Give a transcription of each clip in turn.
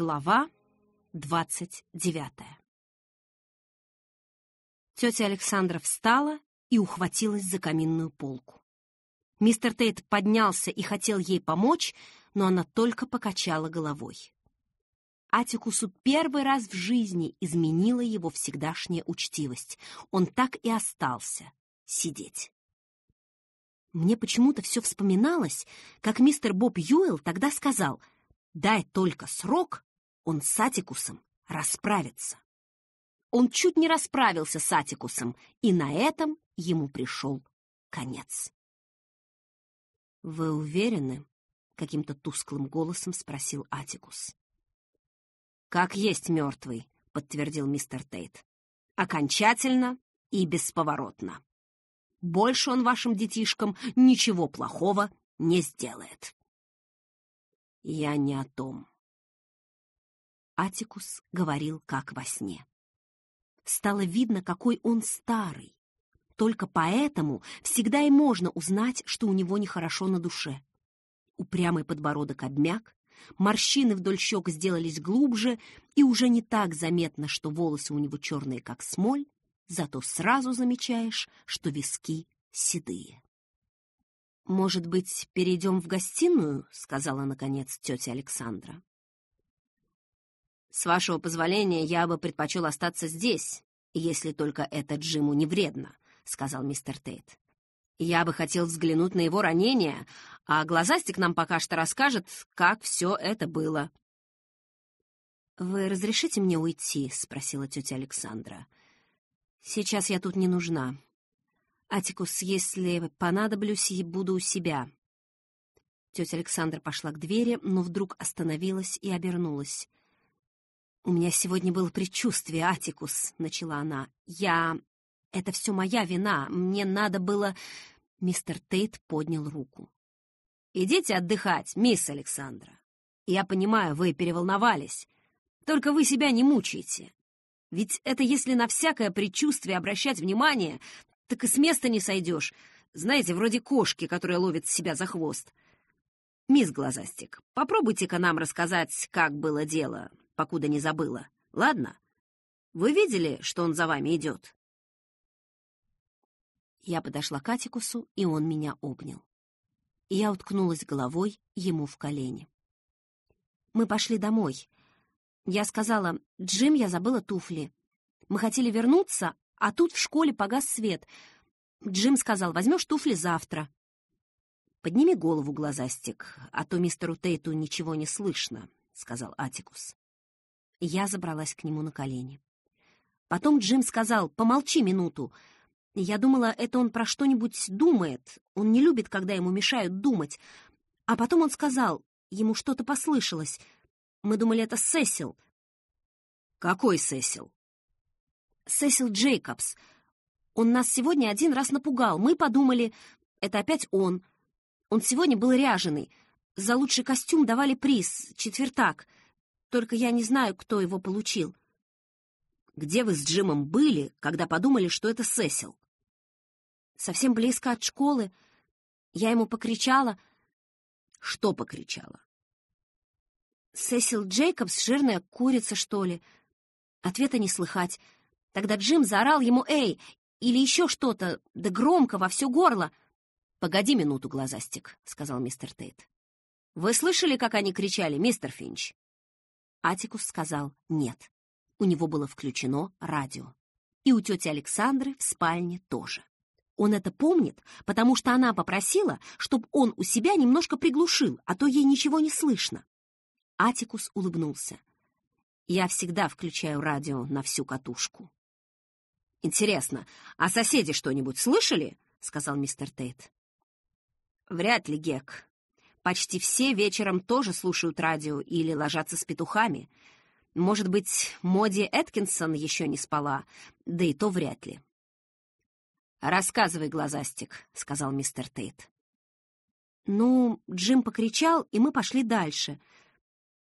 Глава двадцать девятая Тетя Александра встала и ухватилась за каминную полку. Мистер Тейт поднялся и хотел ей помочь, но она только покачала головой. Атикусу первый раз в жизни изменила его всегдашняя учтивость. Он так и остался сидеть. Мне почему-то все вспоминалось, как мистер Боб Юэлл тогда сказал, «Дай только срок, он с Атикусом расправится». Он чуть не расправился с Атикусом, и на этом ему пришел конец. «Вы уверены?» — каким-то тусклым голосом спросил Атикус. «Как есть мертвый», — подтвердил мистер Тейт. «Окончательно и бесповоротно. Больше он вашим детишкам ничего плохого не сделает». «Я не о том». Атикус говорил как во сне. Стало видно, какой он старый. Только поэтому всегда и можно узнать, что у него нехорошо на душе. Упрямый подбородок обмяк, морщины вдоль щек сделались глубже, и уже не так заметно, что волосы у него черные, как смоль, зато сразу замечаешь, что виски седые. «Может быть, перейдем в гостиную?» — сказала, наконец, тетя Александра. «С вашего позволения, я бы предпочел остаться здесь, если только это Джиму не вредно», — сказал мистер Тейт. «Я бы хотел взглянуть на его ранение, а глазастик нам пока что расскажет, как все это было». «Вы разрешите мне уйти?» — спросила тетя Александра. «Сейчас я тут не нужна. Атикус, если понадоблюсь, буду у себя». Тетя Александра пошла к двери, но вдруг остановилась и обернулась. «У меня сегодня было предчувствие, Атикус», — начала она. «Я... Это все моя вина. Мне надо было...» Мистер Тейт поднял руку. «Идите отдыхать, мисс Александра. Я понимаю, вы переволновались. Только вы себя не мучайте. Ведь это если на всякое предчувствие обращать внимание, так и с места не сойдешь. Знаете, вроде кошки, которая ловит себя за хвост. Мисс Глазастик, попробуйте-ка нам рассказать, как было дело покуда не забыла. Ладно? Вы видели, что он за вами идет?» Я подошла к Атикусу, и он меня обнял. Я уткнулась головой ему в колени. Мы пошли домой. Я сказала, «Джим, я забыла туфли. Мы хотели вернуться, а тут в школе погас свет. Джим сказал, возьмешь туфли завтра». «Подними голову, глазастик, а то мистеру Тейту ничего не слышно», — сказал Атикус. Я забралась к нему на колени. Потом Джим сказал «помолчи минуту». Я думала, это он про что-нибудь думает. Он не любит, когда ему мешают думать. А потом он сказал, ему что-то послышалось. Мы думали, это Сесил. «Какой Сесил?» «Сесил Джейкобс. Он нас сегодня один раз напугал. Мы подумали, это опять он. Он сегодня был ряженый. За лучший костюм давали приз, четвертак». Только я не знаю, кто его получил. Где вы с Джимом были, когда подумали, что это Сесил? Совсем близко от школы. Я ему покричала. Что покричала? Сесил Джейкобс — жирная курица, что ли? Ответа не слыхать. Тогда Джим заорал ему «Эй!» или еще что-то, да громко, во все горло. «Погоди минуту, глазастик», — сказал мистер Тейт. «Вы слышали, как они кричали, мистер Финч?» Атикус сказал «нет». У него было включено радио. И у тети Александры в спальне тоже. Он это помнит, потому что она попросила, чтобы он у себя немножко приглушил, а то ей ничего не слышно. Атикус улыбнулся. «Я всегда включаю радио на всю катушку». «Интересно, а соседи что-нибудь слышали?» — сказал мистер Тейт. «Вряд ли, Гек. Почти все вечером тоже слушают радио или ложатся с петухами. Может быть, Моди Эткинсон еще не спала, да и то вряд ли. «Рассказывай, глазастик», — сказал мистер Тейт. Ну, Джим покричал, и мы пошли дальше.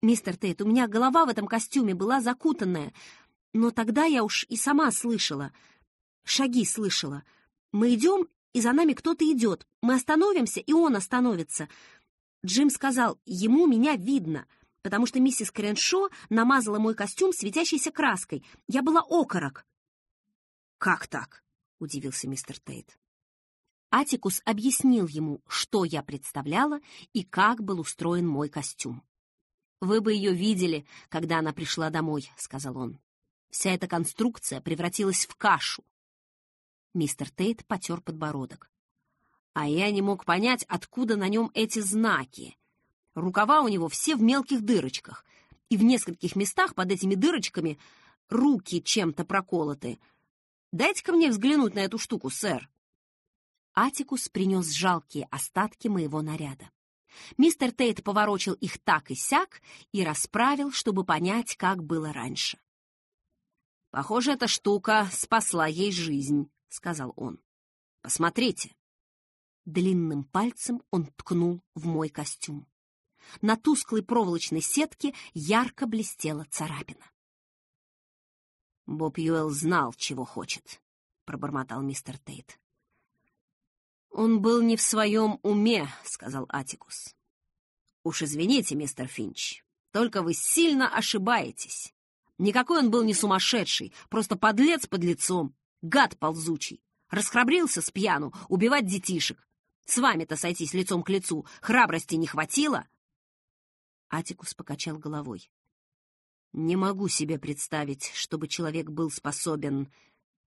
«Мистер Тейт, у меня голова в этом костюме была закутанная, но тогда я уж и сама слышала. Шаги слышала. Мы идем, и за нами кто-то идет. Мы остановимся, и он остановится. Джим сказал, ему меня видно. потому что миссис Креншо намазала мой костюм светящейся краской. Я была окорок. «Как так?» — удивился мистер Тейт. Атикус объяснил ему, что я представляла и как был устроен мой костюм. «Вы бы ее видели, когда она пришла домой», — сказал он. «Вся эта конструкция превратилась в кашу». Мистер Тейт потер подбородок. А я не мог понять, откуда на нем эти знаки. Рукава у него все в мелких дырочках, и в нескольких местах под этими дырочками руки чем-то проколоты. Дайте-ка мне взглянуть на эту штуку, сэр. Атикус принес жалкие остатки моего наряда. Мистер Тейт поворочил их так и сяк и расправил, чтобы понять, как было раньше. «Похоже, эта штука спасла ей жизнь», — сказал он. «Посмотрите». Длинным пальцем он ткнул в мой костюм. На тусклой проволочной сетке ярко блестела царапина. «Боб Юэлл знал, чего хочет», — пробормотал мистер Тейт. «Он был не в своем уме», — сказал Атикус. «Уж извините, мистер Финч, только вы сильно ошибаетесь. Никакой он был не сумасшедший, просто подлец под лицом, гад ползучий. Расхрабрился с пьяну убивать детишек. С вами-то сойтись лицом к лицу храбрости не хватило?» Атикус покачал головой. «Не могу себе представить, чтобы человек был способен...»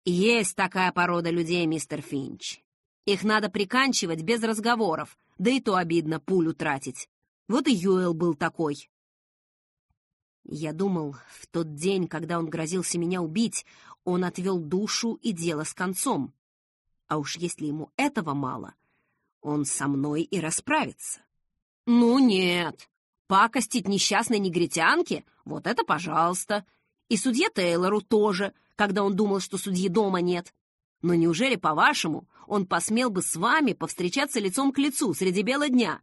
«Есть такая порода людей, мистер Финч. Их надо приканчивать без разговоров, да и то обидно пулю тратить. Вот и Юэл был такой. Я думал, в тот день, когда он грозился меня убить, он отвел душу и дело с концом. А уж если ему этого мало, он со мной и расправится. Ну нет, пакостить несчастной негритянке — вот это пожалуйста. И судье Тейлору тоже, когда он думал, что судьи дома нет. Но неужели, по-вашему, он посмел бы с вами повстречаться лицом к лицу среди бела дня?»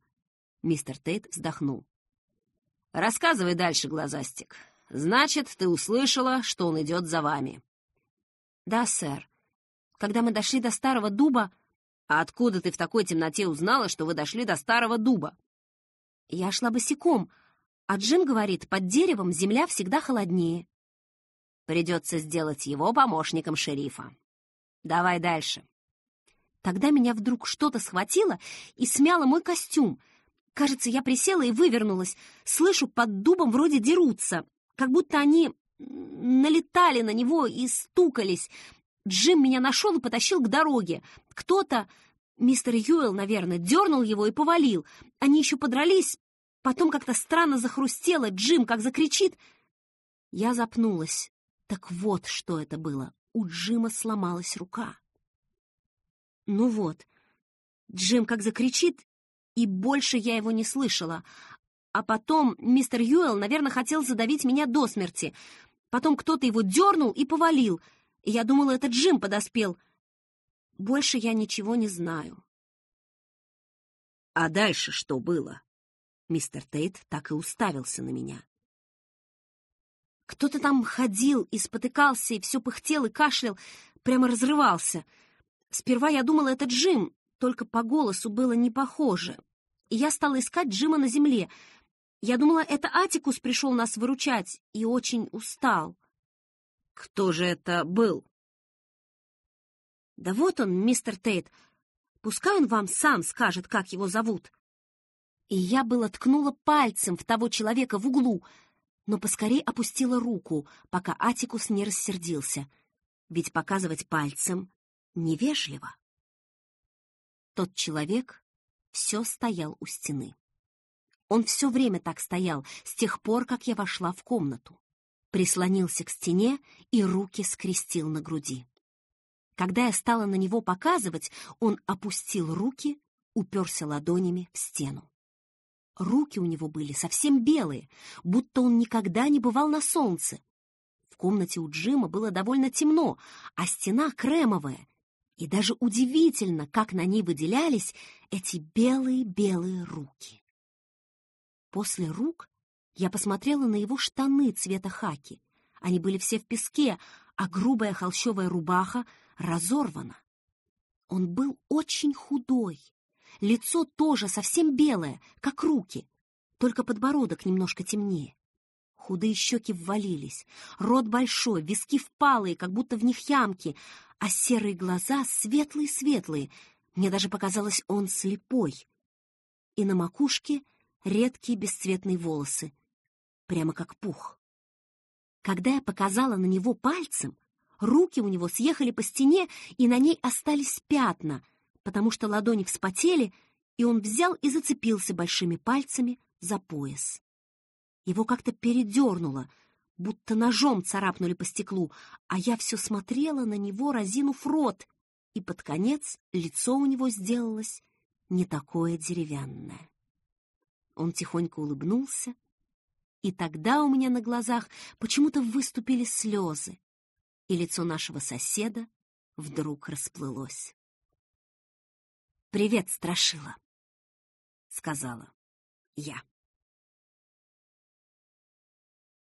Мистер Тейт вздохнул. «Рассказывай дальше, глазастик. Значит, ты услышала, что он идет за вами». «Да, сэр. Когда мы дошли до старого дуба...» «А откуда ты в такой темноте узнала, что вы дошли до старого дуба?» «Я шла босиком, а Джим говорит, под деревом земля всегда холоднее». «Придется сделать его помощником шерифа», Давай дальше. Тогда меня вдруг что-то схватило и смяло мой костюм. Кажется, я присела и вывернулась. Слышу, под дубом вроде дерутся, как будто они налетали на него и стукались. Джим меня нашел и потащил к дороге. Кто-то, мистер Юэл, наверное, дернул его и повалил. Они еще подрались. Потом как-то странно захрустело. Джим как закричит. Я запнулась. Так вот, что это было у Джима сломалась рука. Ну вот, Джим как закричит, и больше я его не слышала. А потом мистер Юэлл, наверное, хотел задавить меня до смерти. Потом кто-то его дернул и повалил. Я думала, это Джим подоспел. Больше я ничего не знаю. А дальше что было? Мистер Тейт так и уставился на меня. Кто-то там ходил и спотыкался, и все пыхтел и кашлял, прямо разрывался. Сперва я думала, это Джим, только по голосу было не похоже. И я стала искать Джима на земле. Я думала, это Атикус пришел нас выручать и очень устал. Кто же это был? Да вот он, мистер Тейт. Пускай он вам сам скажет, как его зовут. И я было ткнула пальцем в того человека в углу — но поскорей опустила руку, пока Атикус не рассердился. Ведь показывать пальцем невежливо. Тот человек все стоял у стены. Он все время так стоял, с тех пор, как я вошла в комнату. Прислонился к стене и руки скрестил на груди. Когда я стала на него показывать, он опустил руки, уперся ладонями в стену. Руки у него были совсем белые, будто он никогда не бывал на солнце. В комнате у Джима было довольно темно, а стена кремовая. И даже удивительно, как на ней выделялись эти белые-белые руки. После рук я посмотрела на его штаны цвета хаки. Они были все в песке, а грубая холщовая рубаха разорвана. Он был очень худой, Лицо тоже совсем белое, как руки. только подбородок немножко темнее. Худые щеки ввалились, рот большой, виски впалые, как будто в них ямки, а серые глаза светлые-светлые. Мне даже показалось, он слепой. И на макушке редкие бесцветные волосы, прямо как пух. Когда я показала на него пальцем, руки у него съехали по стене, и на ней остались пятна, потому что ладони вспотели, и он взял и зацепился большими пальцами за пояс. Его как-то передернуло, будто ножом царапнули по стеклу, а я все смотрела на него, разинув рот, и под конец лицо у него сделалось не такое деревянное. Он тихонько улыбнулся, и тогда у меня на глазах почему-то выступили слезы, и лицо нашего соседа вдруг расплылось. «Привет, Страшила», — сказала я.